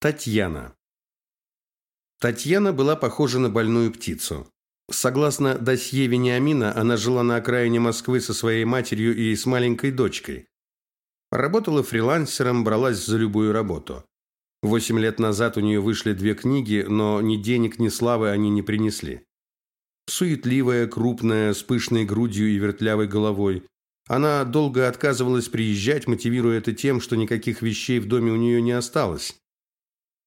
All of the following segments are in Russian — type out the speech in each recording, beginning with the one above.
Татьяна. Татьяна была похожа на больную птицу. Согласно досье Вениамина, она жила на окраине Москвы со своей матерью и с маленькой дочкой. Работала фрилансером, бралась за любую работу. Восемь лет назад у нее вышли две книги, но ни денег, ни славы они не принесли. Суетливая, крупная, с пышной грудью и вертлявой головой. Она долго отказывалась приезжать, мотивируя это тем, что никаких вещей в доме у нее не осталось.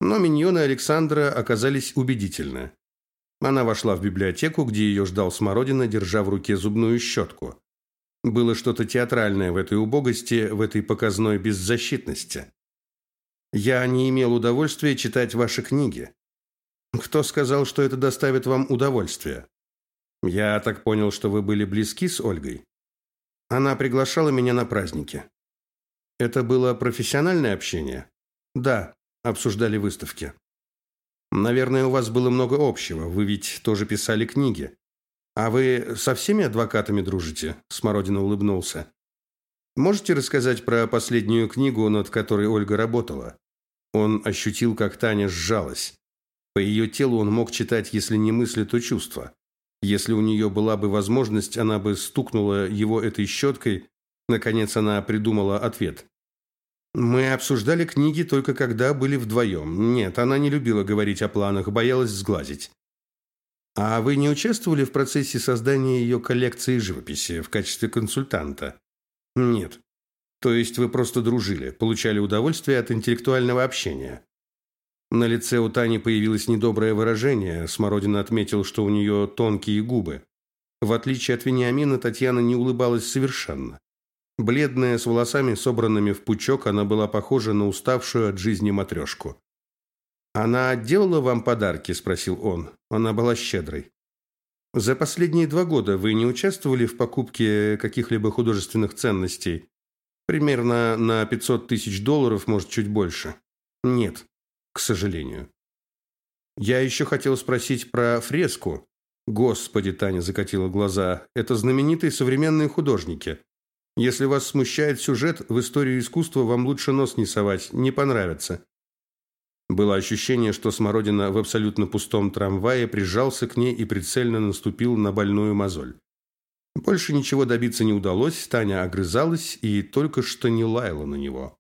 Но миньоны Александра оказались убедительны. Она вошла в библиотеку, где ее ждал Смородина, держа в руке зубную щетку. Было что-то театральное в этой убогости, в этой показной беззащитности. «Я не имел удовольствия читать ваши книги. Кто сказал, что это доставит вам удовольствие?» «Я так понял, что вы были близки с Ольгой?» «Она приглашала меня на праздники». «Это было профессиональное общение?» «Да, обсуждали выставки. Наверное, у вас было много общего. Вы ведь тоже писали книги. А вы со всеми адвокатами дружите? Смородина улыбнулся. Можете рассказать про последнюю книгу, над которой Ольга работала? Он ощутил, как Таня сжалась. По ее телу он мог читать, если не мысли, то чувства. Если у нее была бы возможность, она бы стукнула его этой щеткой. Наконец она придумала ответ. Мы обсуждали книги только когда были вдвоем. Нет, она не любила говорить о планах, боялась сглазить. А вы не участвовали в процессе создания ее коллекции живописи в качестве консультанта? Нет. То есть вы просто дружили, получали удовольствие от интеллектуального общения. На лице у Тани появилось недоброе выражение. Смородина отметил, что у нее тонкие губы. В отличие от Вениамина, Татьяна не улыбалась совершенно. Бледная, с волосами собранными в пучок, она была похожа на уставшую от жизни матрешку. «Она делала вам подарки?» – спросил он. Она была щедрой. «За последние два года вы не участвовали в покупке каких-либо художественных ценностей? Примерно на 500 тысяч долларов, может, чуть больше?» «Нет, к сожалению». «Я еще хотел спросить про фреску». «Господи!» – Таня закатила глаза. «Это знаменитые современные художники». Если вас смущает сюжет, в историю искусства вам лучше нос не совать, не понравится. Было ощущение, что Смородина в абсолютно пустом трамвае прижался к ней и прицельно наступил на больную мозоль. Больше ничего добиться не удалось, Таня огрызалась и только что не лаяла на него.